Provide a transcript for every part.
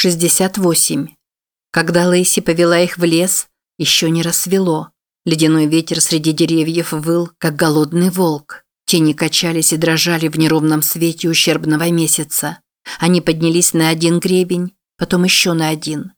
68. Когда Лейси повела их в лес, еще не рассвело. Ледяной ветер среди деревьев выл, как голодный волк. Тени качались и дрожали в неровном свете ущербного месяца. Они поднялись на один гребень, потом еще на один.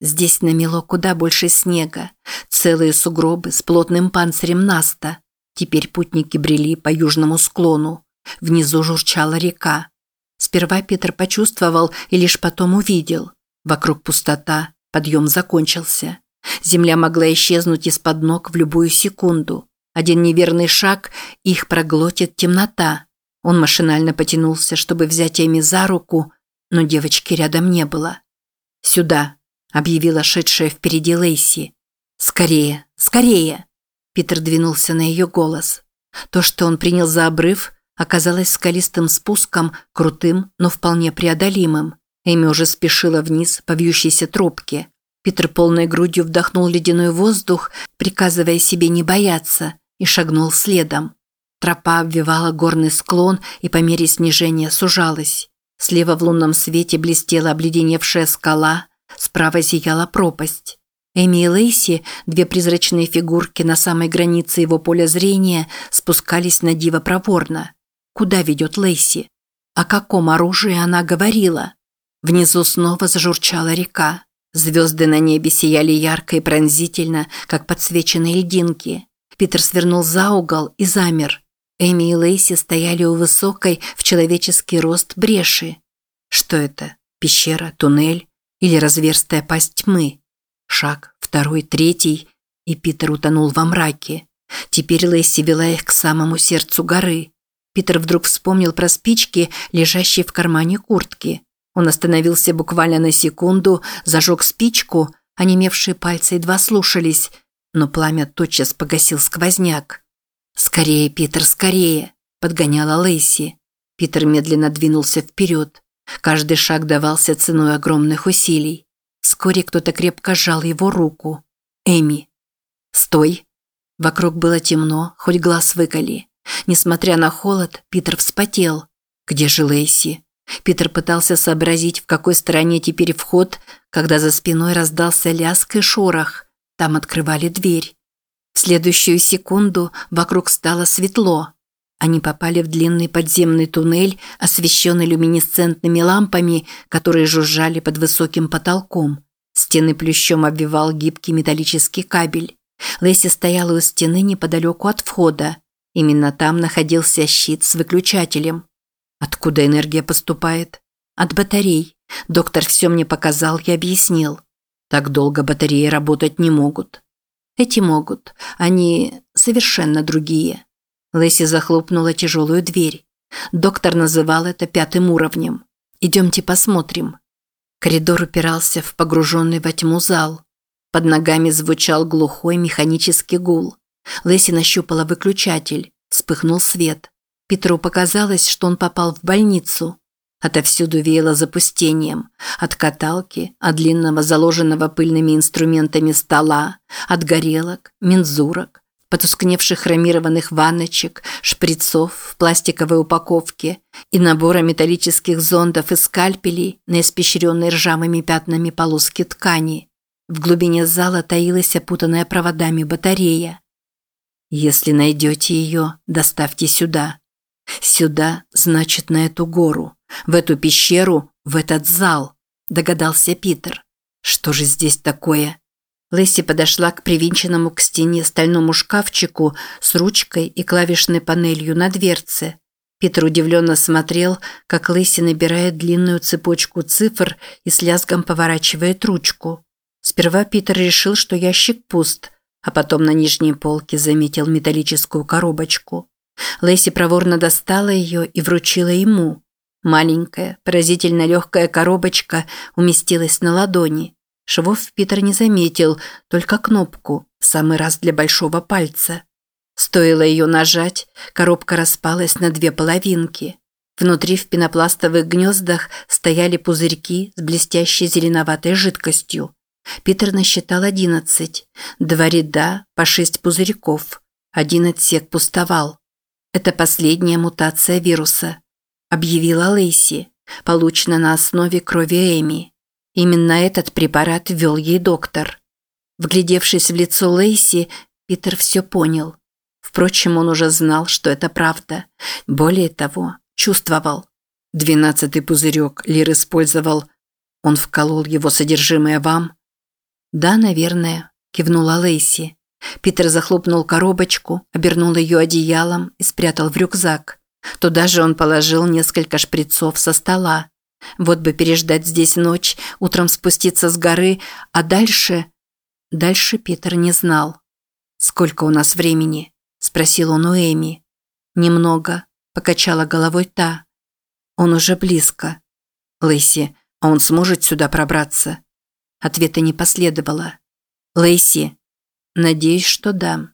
Здесь намело куда больше снега, целые сугробы с плотным панцирем Наста. Теперь путники брели по южному склону. Внизу журчала река. Сперва Питер почувствовал и лишь потом увидел. Вокруг пустота, подъем закончился. Земля могла исчезнуть из-под ног в любую секунду. Один неверный шаг, их проглотит темнота. Он машинально потянулся, чтобы взять Эми за руку, но девочки рядом не было. «Сюда», – объявила шедшая впереди Лейси. «Скорее, скорее!» Питер двинулся на ее голос. То, что он принял за обрыв, оказалось скалистым спуском, крутым, но вполне преодолимым. Эми уже спешила вниз по вьющейся тропке. Питер полной грудью вдохнул ледяной воздух, приказывая себе не бояться, и шагнул следом. Тропа обвивала горный склон и по мере снижения сужалась. Слева в лунном свете блестела обледеневшая скала, справа зияла пропасть. Эми и Лейси, две призрачные фигурки на самой границе его поля зрения, спускались на диво проворно. Куда ведет Лейси? О каком оружии она говорила? Внизу снова зажурчала река. Звезды на небе сияли ярко и пронзительно, как подсвеченные льдинки. Питер свернул за угол и замер. Эми и Лейси стояли у высокой в человеческий рост бреши. Что это? Пещера, туннель или разверстая пасть тьмы? Шаг, второй, третий, и Питер утонул во мраке. Теперь Лейси вела их к самому сердцу горы. Питер вдруг вспомнил про спички, лежащие в кармане куртки. Он остановился буквально на секунду, зажег спичку, онемевшие пальцы едва слушались, но пламя тотчас погасил сквозняк. «Скорее, Питер, скорее!» – подгоняла Лейси. Питер медленно двинулся вперед. Каждый шаг давался ценой огромных усилий. Вскоре кто-то крепко сжал его руку. Эми. «Стой!» Вокруг было темно, хоть глаз выколи. Несмотря на холод, Питер вспотел. Где же Лейси? Питер пытался сообразить, в какой стороне теперь вход, когда за спиной раздался лязг и шорох. Там открывали дверь. В следующую секунду вокруг стало светло. Они попали в длинный подземный туннель, освещенный люминесцентными лампами, которые жужжали под высоким потолком. Стены плющом обвивал гибкий металлический кабель. Лэйси стояла у стены неподалеку от входа. Именно там находился щит с выключателем. Откуда энергия поступает? От батарей. Доктор все мне показал и объяснил. Так долго батареи работать не могут. Эти могут. Они совершенно другие. Лэси захлопнула тяжелую дверь. Доктор называл это пятым уровнем. Идемте посмотрим. Коридор упирался в погруженный во тьму зал. Под ногами звучал глухой механический гул. Лэси нащупала выключатель. Вспыхнул свет. Петру показалось, что он попал в больницу. Отовсюду веяло запустением. От каталки, от длинного заложенного пыльными инструментами стола, от горелок, мензурок, потускневших хромированных ванночек, шприцов в пластиковой упаковке и набора металлических зондов и скальпелей на испещренной ржавыми пятнами полоски ткани. В глубине зала таилась опутанная проводами батарея. «Если найдете ее, доставьте сюда», Сюда, значит, на эту гору, в эту пещеру, в этот зал, догадался Питер. Что же здесь такое? Лэсси подошла к привинченному к стене стальному шкафчику с ручкой и клавишной панелью на дверце. Питер удивленно смотрел, как Лэсси набирает длинную цепочку цифр и с лязгом поворачивает ручку. Сперва Питер решил, что ящик пуст, а потом на нижней полке заметил металлическую коробочку. Лэйси проворно достала ее и вручила ему. Маленькая, поразительно легкая коробочка уместилась на ладони. Швов Питер не заметил, только кнопку, самый раз для большого пальца. Стоило ее нажать, коробка распалась на две половинки. Внутри в пенопластовых гнездах стояли пузырьки с блестящей зеленоватой жидкостью. Питер насчитал одиннадцать. Два ряда по шесть пузырьков. Один отсек пустовал. Это последняя мутация вируса, объявила Лейси, получена на основе крови Эми. Именно этот препарат ввел ей доктор. Вглядевшись в лицо Лейси, Питер все понял. Впрочем, он уже знал, что это правда. Более того, чувствовал. Двенадцатый пузырек Лир использовал. Он вколол его содержимое вам? Да, наверное, кивнула Лейси. Питер захлопнул коробочку, обернул ее одеялом и спрятал в рюкзак. Туда же он положил несколько шприцов со стола. Вот бы переждать здесь ночь, утром спуститься с горы, а дальше... Дальше Питер не знал. «Сколько у нас времени?» – спросил он у Эми. «Немного», – покачала головой та. «Он уже близко». «Лэйси, а он сможет сюда пробраться?» Ответа не последовало. «Лэйси». «Надеюсь, что да».